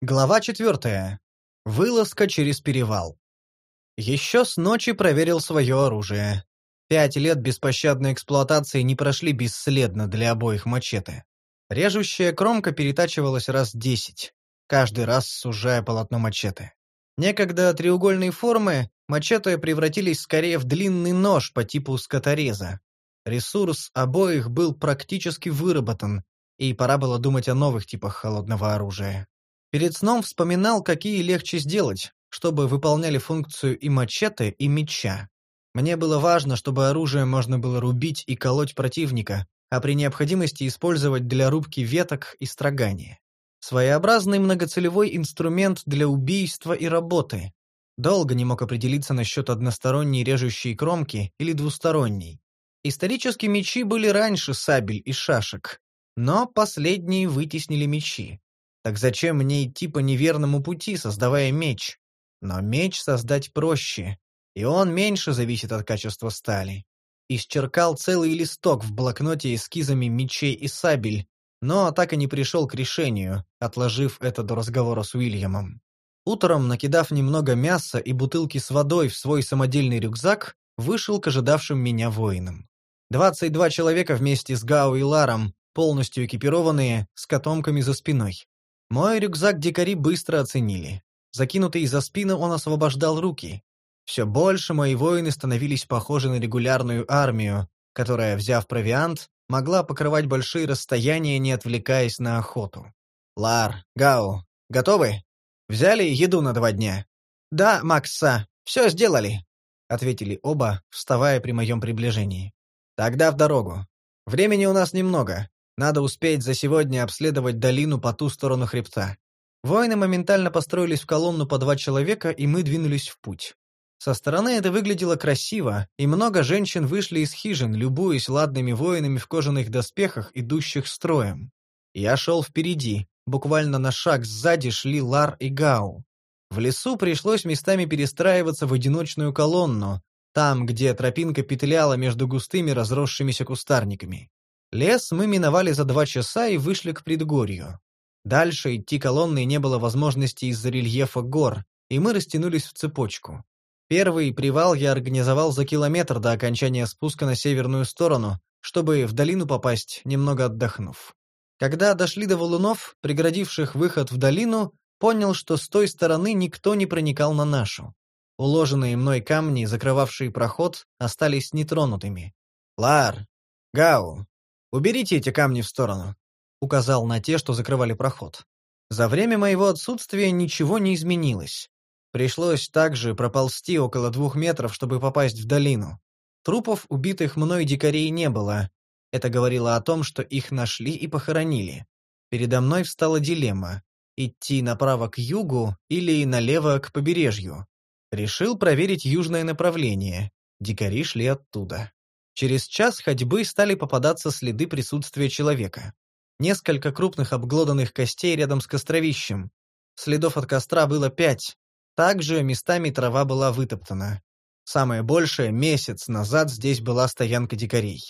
Глава четвертая. Вылазка через перевал. Еще с ночи проверил свое оружие. Пять лет беспощадной эксплуатации не прошли бесследно для обоих мачете. Режущая кромка перетачивалась раз десять, каждый раз сужая полотно мачете. Некогда треугольной формы мачете превратились скорее в длинный нож по типу скотореза. Ресурс обоих был практически выработан, и пора было думать о новых типах холодного оружия. Перед сном вспоминал, какие легче сделать, чтобы выполняли функцию и мачете, и меча. Мне было важно, чтобы оружие можно было рубить и колоть противника, а при необходимости использовать для рубки веток и строгания. Своеобразный многоцелевой инструмент для убийства и работы. Долго не мог определиться насчет односторонней режущей кромки или двусторонней. Исторически мечи были раньше сабель и шашек, но последние вытеснили мечи. Так зачем мне идти по неверному пути, создавая меч? Но меч создать проще, и он меньше зависит от качества стали. Исчеркал целый листок в блокноте эскизами мечей и сабель, но так и не пришел к решению, отложив это до разговора с Уильямом. Утром, накидав немного мяса и бутылки с водой в свой самодельный рюкзак, вышел к ожидавшим меня воинам. Двадцать два человека вместе с Гау и Ларом, полностью экипированные, с котомками за спиной. Мой рюкзак дикари быстро оценили. Закинутый за спину он освобождал руки. Все больше мои воины становились похожи на регулярную армию, которая, взяв провиант, могла покрывать большие расстояния, не отвлекаясь на охоту. «Лар, Гау, готовы? Взяли еду на два дня?» «Да, Макса, все сделали», — ответили оба, вставая при моем приближении. «Тогда в дорогу. Времени у нас немного. Надо успеть за сегодня обследовать долину по ту сторону хребта. Воины моментально построились в колонну по два человека, и мы двинулись в путь. Со стороны это выглядело красиво, и много женщин вышли из хижин, любуясь ладными воинами в кожаных доспехах, идущих строем. Я шел впереди, буквально на шаг сзади шли Лар и Гау. В лесу пришлось местами перестраиваться в одиночную колонну, там, где тропинка петляла между густыми разросшимися кустарниками. Лес мы миновали за два часа и вышли к предгорью. Дальше идти колонной не было возможности из-за рельефа гор, и мы растянулись в цепочку. Первый привал я организовал за километр до окончания спуска на северную сторону, чтобы в долину попасть, немного отдохнув. Когда дошли до валунов, преградивших выход в долину, понял, что с той стороны никто не проникал на нашу. Уложенные мной камни, закрывавшие проход, остались нетронутыми. «Лар! Гау! «Уберите эти камни в сторону», — указал на те, что закрывали проход. За время моего отсутствия ничего не изменилось. Пришлось также проползти около двух метров, чтобы попасть в долину. Трупов убитых мной дикарей не было. Это говорило о том, что их нашли и похоронили. Передо мной встала дилемма — идти направо к югу или налево к побережью. Решил проверить южное направление. Дикари шли оттуда. Через час ходьбы стали попадаться следы присутствия человека. Несколько крупных обглоданных костей рядом с костровищем. Следов от костра было пять. Также местами трава была вытоптана. Самое большее, месяц назад здесь была стоянка дикарей.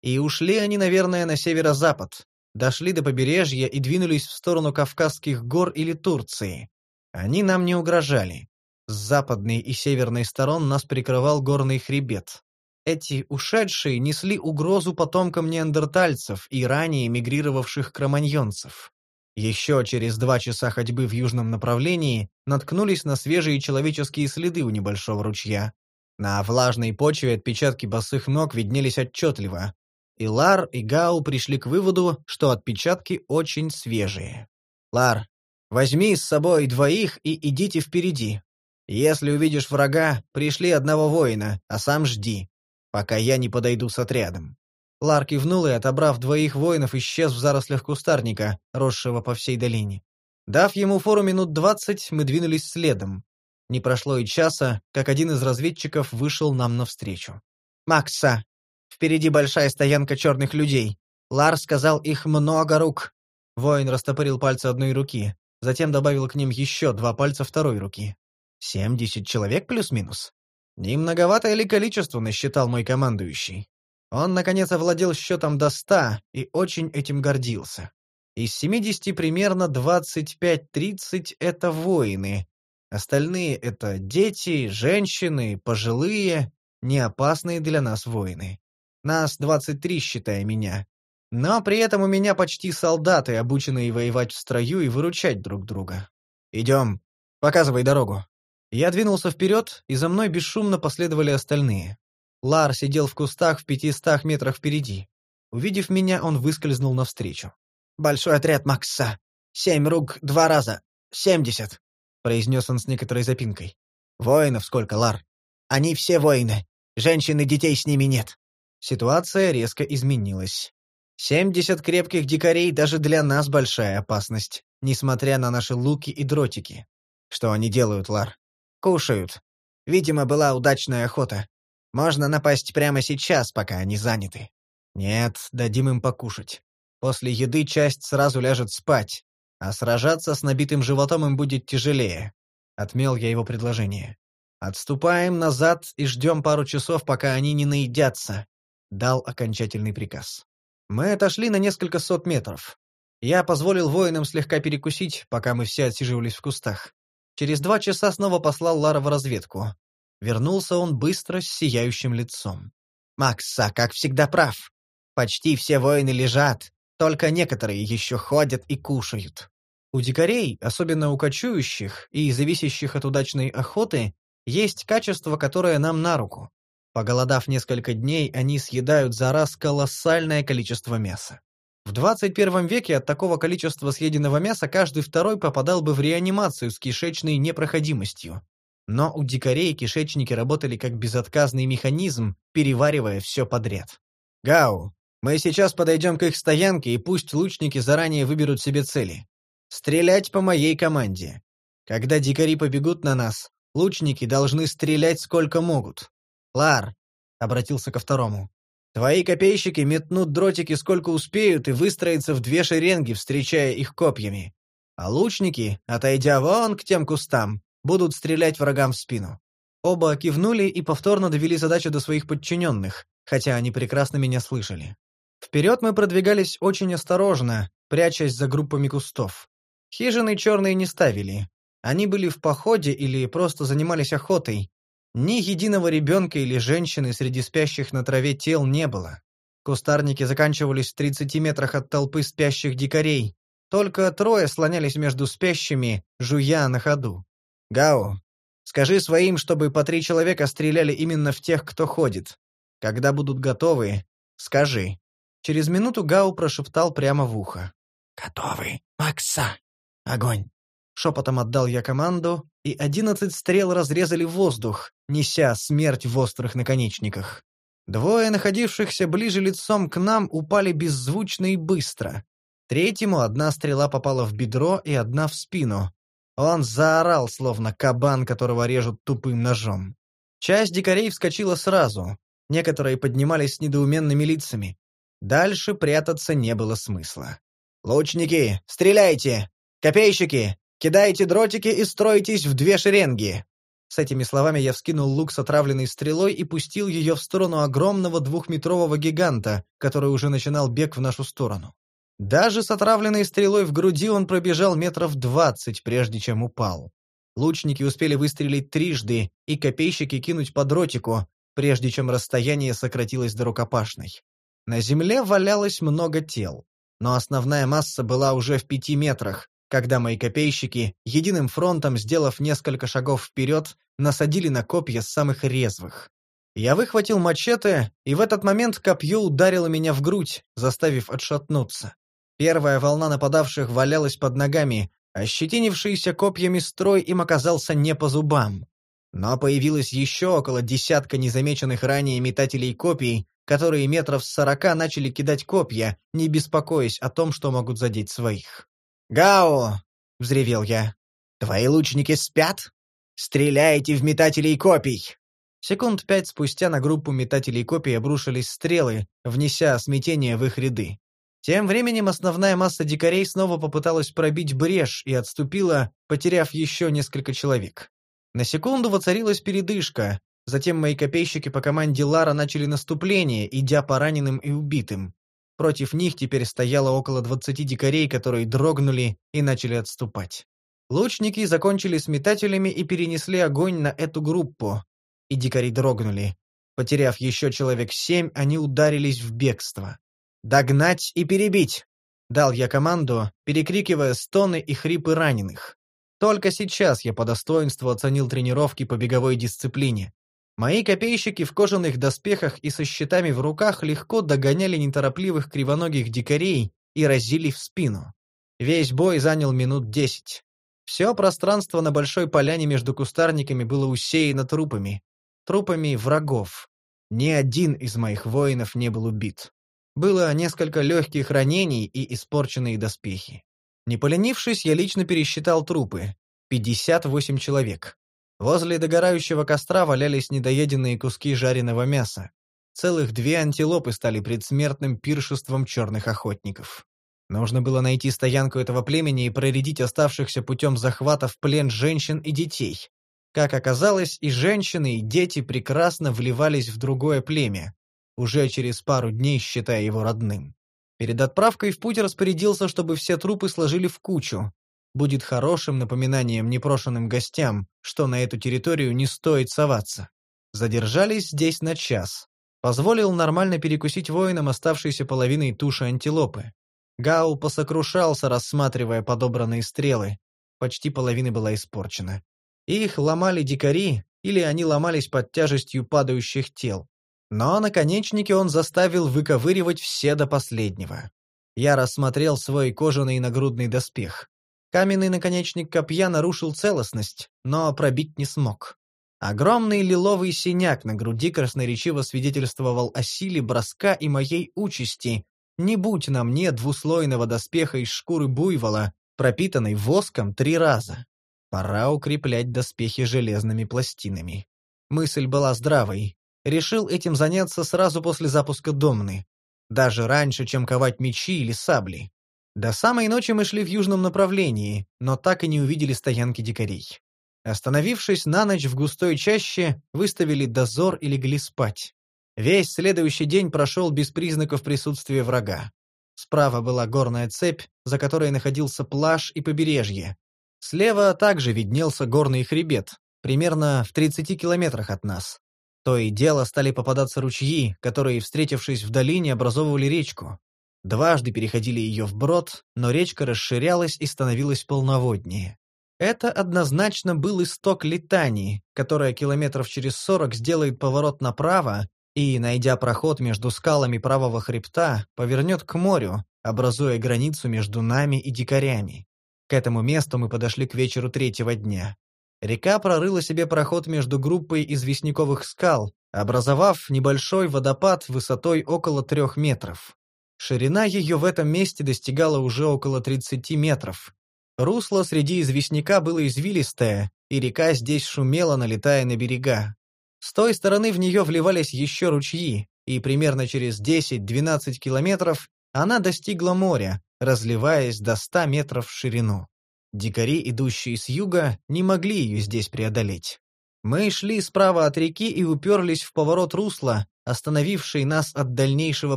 И ушли они, наверное, на северо-запад. Дошли до побережья и двинулись в сторону Кавказских гор или Турции. Они нам не угрожали. С западной и северной сторон нас прикрывал горный хребет. Эти ушедшие несли угрозу потомкам неандертальцев и ранее мигрировавших кроманьонцев. Еще через два часа ходьбы в южном направлении наткнулись на свежие человеческие следы у небольшого ручья. На влажной почве отпечатки босых ног виднелись отчетливо. И Лар, и Гау пришли к выводу, что отпечатки очень свежие. «Лар, возьми с собой двоих и идите впереди. Если увидишь врага, пришли одного воина, а сам жди пока я не подойду с отрядом. Лар кивнул и, отобрав двоих воинов, исчез в зарослях кустарника, росшего по всей долине. Дав ему фору минут двадцать, мы двинулись следом. Не прошло и часа, как один из разведчиков вышел нам навстречу. «Макса, впереди большая стоянка черных людей. Лар сказал, их много рук». Воин растопырил пальцы одной руки, затем добавил к ним еще два пальца второй руки. «Семьдесят человек плюс-минус?» Не многовато ли количество насчитал мой командующий? Он, наконец, овладел счетом до ста и очень этим гордился. Из 70 примерно 25-30 — это воины. Остальные — это дети, женщины, пожилые, неопасные для нас воины. Нас 23, считая меня. Но при этом у меня почти солдаты, обученные воевать в строю и выручать друг друга. Идем. Показывай дорогу. Я двинулся вперед, и за мной бесшумно последовали остальные. Лар сидел в кустах в пятистах метрах впереди. Увидев меня, он выскользнул навстречу. «Большой отряд Макса. Семь рук два раза. Семьдесят», — произнес он с некоторой запинкой. «Воинов сколько, Лар?» «Они все воины. Женщин и детей с ними нет». Ситуация резко изменилась. Семьдесят крепких дикарей даже для нас большая опасность, несмотря на наши луки и дротики. Что они делают, Лар? Кушают. Видимо, была удачная охота. Можно напасть прямо сейчас, пока они заняты. Нет, дадим им покушать. После еды часть сразу ляжет спать, а сражаться с набитым животом им будет тяжелее. Отмел я его предложение. Отступаем назад и ждем пару часов, пока они не наедятся. Дал окончательный приказ. Мы отошли на несколько сот метров. Я позволил воинам слегка перекусить, пока мы все отсиживались в кустах. Через два часа снова послал Лара в разведку. Вернулся он быстро с сияющим лицом. «Макса, как всегда, прав. Почти все воины лежат, только некоторые еще ходят и кушают. У дикарей, особенно у кочующих и зависящих от удачной охоты, есть качество, которое нам на руку. Поголодав несколько дней, они съедают за раз колоссальное количество мяса. В 21 веке от такого количества съеденного мяса каждый второй попадал бы в реанимацию с кишечной непроходимостью. Но у дикарей кишечники работали как безотказный механизм, переваривая все подряд. «Гау, мы сейчас подойдем к их стоянке, и пусть лучники заранее выберут себе цели. Стрелять по моей команде. Когда дикари побегут на нас, лучники должны стрелять сколько могут. Лар, — обратился ко второму, — твои копейщики метнут дротики сколько успеют и выстроятся в две шеренги, встречая их копьями. А лучники, отойдя вон к тем кустам, будут стрелять врагам в спину. Оба кивнули и повторно довели задачу до своих подчиненных, хотя они прекрасно меня слышали. Вперед мы продвигались очень осторожно, прячась за группами кустов. Хижины черные не ставили. Они были в походе или просто занимались охотой. Ни единого ребенка или женщины среди спящих на траве тел не было. Кустарники заканчивались в 30 метрах от толпы спящих дикарей. Только трое слонялись между спящими, жуя на ходу. «Гао, скажи своим, чтобы по три человека стреляли именно в тех, кто ходит. Когда будут готовы, скажи». Через минуту Гау прошептал прямо в ухо. «Готовы, Макса! Огонь!» Шепотом отдал я команду, и одиннадцать стрел разрезали воздух, неся смерть в острых наконечниках. Двое, находившихся ближе лицом к нам, упали беззвучно и быстро. Третьему одна стрела попала в бедро и одна в спину. Он заорал, словно кабан, которого режут тупым ножом. Часть дикарей вскочила сразу. Некоторые поднимались с недоуменными лицами. Дальше прятаться не было смысла. «Лучники, стреляйте! Копейщики, кидайте дротики и стройтесь в две шеренги!» С этими словами я вскинул лук с отравленной стрелой и пустил ее в сторону огромного двухметрового гиганта, который уже начинал бег в нашу сторону. Даже с отравленной стрелой в груди он пробежал метров двадцать, прежде чем упал. Лучники успели выстрелить трижды и копейщики кинуть по дротику, прежде чем расстояние сократилось до рукопашной. На земле валялось много тел, но основная масса была уже в пяти метрах, когда мои копейщики, единым фронтом сделав несколько шагов вперед, насадили на копья самых резвых. Я выхватил мачете, и в этот момент копье ударило меня в грудь, заставив отшатнуться. Первая волна нападавших валялась под ногами, а щетинившийся копьями строй им оказался не по зубам. Но появилось еще около десятка незамеченных ранее метателей копий, которые метров с сорока начали кидать копья, не беспокоясь о том, что могут задеть своих. «Гао!» — взревел я. «Твои лучники спят? Стреляйте в метателей копий!» Секунд пять спустя на группу метателей копий обрушились стрелы, внеся смятение в их ряды. Тем временем основная масса дикарей снова попыталась пробить брешь и отступила, потеряв еще несколько человек. На секунду воцарилась передышка, Затем мои копейщики по команде Лара начали наступление, идя по раненым и убитым. Против них теперь стояло около двадцати дикарей, которые дрогнули и начали отступать. Лучники закончили с метателями и перенесли огонь на эту группу, и дикари дрогнули. Потеряв еще человек семь, они ударились в бегство. «Догнать и перебить!» — дал я команду, перекрикивая стоны и хрипы раненых. Только сейчас я по достоинству оценил тренировки по беговой дисциплине. Мои копейщики в кожаных доспехах и со щитами в руках легко догоняли неторопливых кривоногих дикарей и разили в спину. Весь бой занял минут десять. Все пространство на большой поляне между кустарниками было усеяно трупами. Трупами врагов. Ни один из моих воинов не был убит. Было несколько легких ранений и испорченные доспехи. Не поленившись, я лично пересчитал трупы. 58 человек. Возле догорающего костра валялись недоеденные куски жареного мяса. Целых две антилопы стали предсмертным пиршеством черных охотников. Нужно было найти стоянку этого племени и проредить оставшихся путем захвата в плен женщин и детей. Как оказалось, и женщины, и дети прекрасно вливались в другое племя, уже через пару дней считая его родным. Перед отправкой в путь распорядился, чтобы все трупы сложили в кучу, будет хорошим напоминанием непрошенным гостям, что на эту территорию не стоит соваться. Задержались здесь на час. Позволил нормально перекусить воинам оставшейся половиной туши антилопы. Гау посокрушался, рассматривая подобранные стрелы. Почти половина была испорчена. Их ломали дикари, или они ломались под тяжестью падающих тел. Но наконечники он заставил выковыривать все до последнего. Я рассмотрел свой кожаный нагрудный доспех. Каменный наконечник копья нарушил целостность, но пробить не смог. Огромный лиловый синяк на груди красноречиво свидетельствовал о силе броска и моей участи. Не будь на мне двуслойного доспеха из шкуры буйвола, пропитанной воском три раза. Пора укреплять доспехи железными пластинами. Мысль была здравой. Решил этим заняться сразу после запуска домны. Даже раньше, чем ковать мечи или сабли. До самой ночи мы шли в южном направлении, но так и не увидели стоянки дикарей. Остановившись на ночь в густой чаще, выставили дозор и легли спать. Весь следующий день прошел без признаков присутствия врага. Справа была горная цепь, за которой находился плаж и побережье. Слева также виднелся горный хребет, примерно в 30 километрах от нас. То и дело стали попадаться ручьи, которые, встретившись в долине, образовывали речку. Дважды переходили ее вброд, но речка расширялась и становилась полноводнее. Это однозначно был исток Литании, которая километров через сорок сделает поворот направо и, найдя проход между скалами правого хребта, повернет к морю, образуя границу между нами и дикарями. К этому месту мы подошли к вечеру третьего дня. Река прорыла себе проход между группой известняковых скал, образовав небольшой водопад высотой около трех метров. Ширина ее в этом месте достигала уже около 30 метров. Русло среди известняка было извилистое, и река здесь шумела, налетая на берега. С той стороны в нее вливались еще ручьи, и примерно через 10-12 километров она достигла моря, разливаясь до 100 метров в ширину. Дикари, идущие с юга, не могли ее здесь преодолеть. Мы шли справа от реки и уперлись в поворот русла, остановивший нас от дальнейшего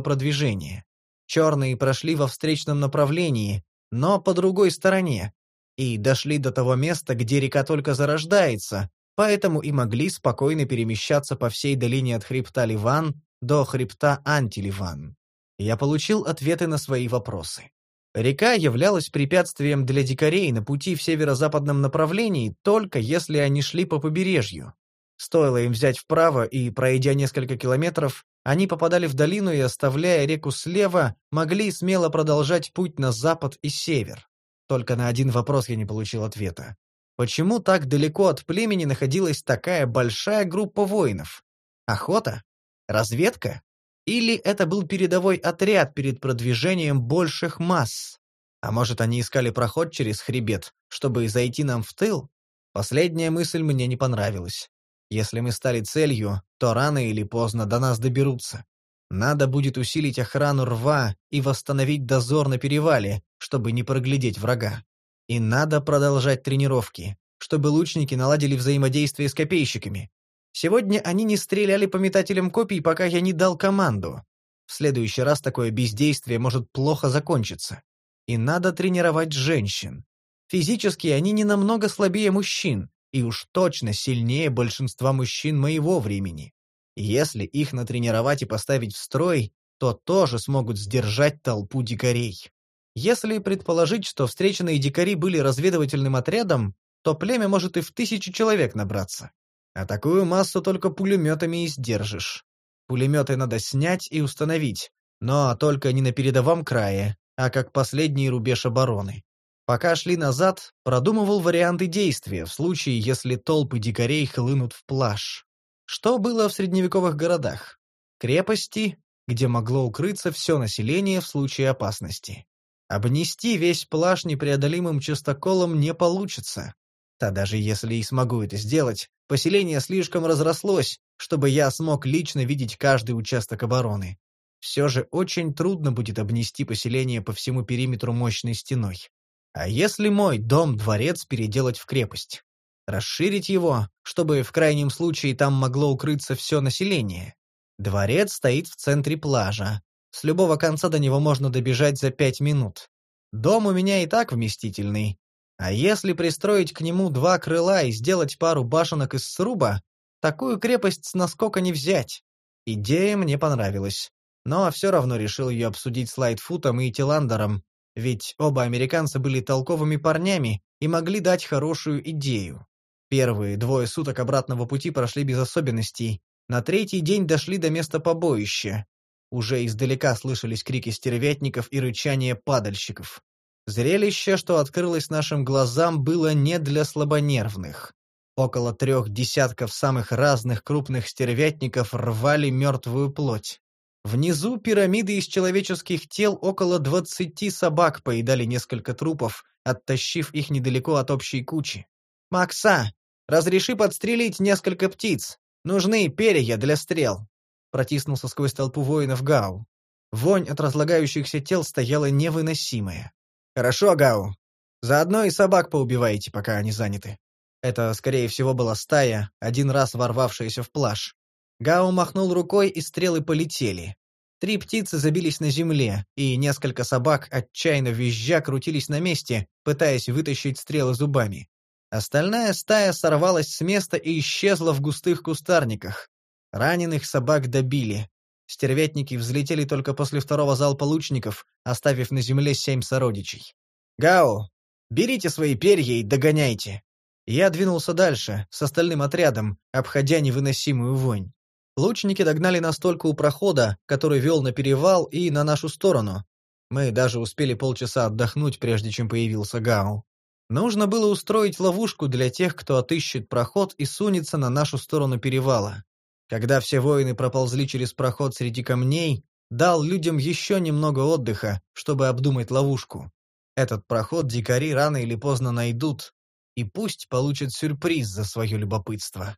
продвижения. Черные прошли во встречном направлении, но по другой стороне, и дошли до того места, где река только зарождается, поэтому и могли спокойно перемещаться по всей долине от хребта Ливан до хребта Антиливан. Я получил ответы на свои вопросы. Река являлась препятствием для дикарей на пути в северо-западном направлении только если они шли по побережью. Стоило им взять вправо и, пройдя несколько километров, они попадали в долину и, оставляя реку слева, могли смело продолжать путь на запад и север. Только на один вопрос я не получил ответа. Почему так далеко от племени находилась такая большая группа воинов? Охота? Разведка? Или это был передовой отряд перед продвижением больших масс? А может, они искали проход через хребет, чтобы зайти нам в тыл? Последняя мысль мне не понравилась. Если мы стали целью, то рано или поздно до нас доберутся. Надо будет усилить охрану рва и восстановить дозор на перевале, чтобы не проглядеть врага. И надо продолжать тренировки, чтобы лучники наладили взаимодействие с копейщиками. Сегодня они не стреляли по метателям копий, пока я не дал команду. В следующий раз такое бездействие может плохо закончиться. И надо тренировать женщин. Физически они не намного слабее мужчин, и уж точно сильнее большинства мужчин моего времени. Если их натренировать и поставить в строй, то тоже смогут сдержать толпу дикарей. Если предположить, что встреченные дикари были разведывательным отрядом, то племя может и в тысячу человек набраться. А такую массу только пулеметами и сдержишь. Пулеметы надо снять и установить, но только не на передовом крае, а как последний рубеж обороны. Пока шли назад, продумывал варианты действия в случае, если толпы дикарей хлынут в плаж. Что было в средневековых городах? Крепости, где могло укрыться все население в случае опасности. Обнести весь плаж непреодолимым частоколом не получится. Да даже если и смогу это сделать, поселение слишком разрослось, чтобы я смог лично видеть каждый участок обороны. Все же очень трудно будет обнести поселение по всему периметру мощной стеной. А если мой дом-дворец переделать в крепость? Расширить его, чтобы в крайнем случае там могло укрыться все население? Дворец стоит в центре плажа. С любого конца до него можно добежать за пять минут. Дом у меня и так вместительный. А если пристроить к нему два крыла и сделать пару башенок из сруба, такую крепость с наскока не взять. Идея мне понравилась. Но все равно решил ее обсудить с Лайтфутом и Тиландером, ведь оба американца были толковыми парнями и могли дать хорошую идею. Первые двое суток обратного пути прошли без особенностей. На третий день дошли до места побоища. Уже издалека слышались крики стервятников и рычание падальщиков. Зрелище, что открылось нашим глазам, было не для слабонервных. Около трех десятков самых разных крупных стервятников рвали мертвую плоть. Внизу пирамиды из человеческих тел около двадцати собак поедали несколько трупов, оттащив их недалеко от общей кучи. «Макса, разреши подстрелить несколько птиц. Нужны перья для стрел», — протиснулся сквозь толпу воинов Гау. Вонь от разлагающихся тел стояла невыносимая. «Хорошо, Гау. Заодно и собак поубивайте, пока они заняты». Это, скорее всего, была стая, один раз ворвавшаяся в плаж. Гао махнул рукой, и стрелы полетели. Три птицы забились на земле, и несколько собак, отчаянно визжа, крутились на месте, пытаясь вытащить стрелы зубами. Остальная стая сорвалась с места и исчезла в густых кустарниках. Раненых собак добили. Стервятники взлетели только после второго залпа лучников, оставив на земле семь сородичей. «Гао, берите свои перья и догоняйте!» Я двинулся дальше, с остальным отрядом, обходя невыносимую вонь. Лучники догнали нас только у прохода, который вел на перевал и на нашу сторону. Мы даже успели полчаса отдохнуть, прежде чем появился Гау. Нужно было устроить ловушку для тех, кто отыщет проход и сунется на нашу сторону перевала. Когда все воины проползли через проход среди камней, дал людям еще немного отдыха, чтобы обдумать ловушку. Этот проход дикари рано или поздно найдут, и пусть получат сюрприз за свое любопытство.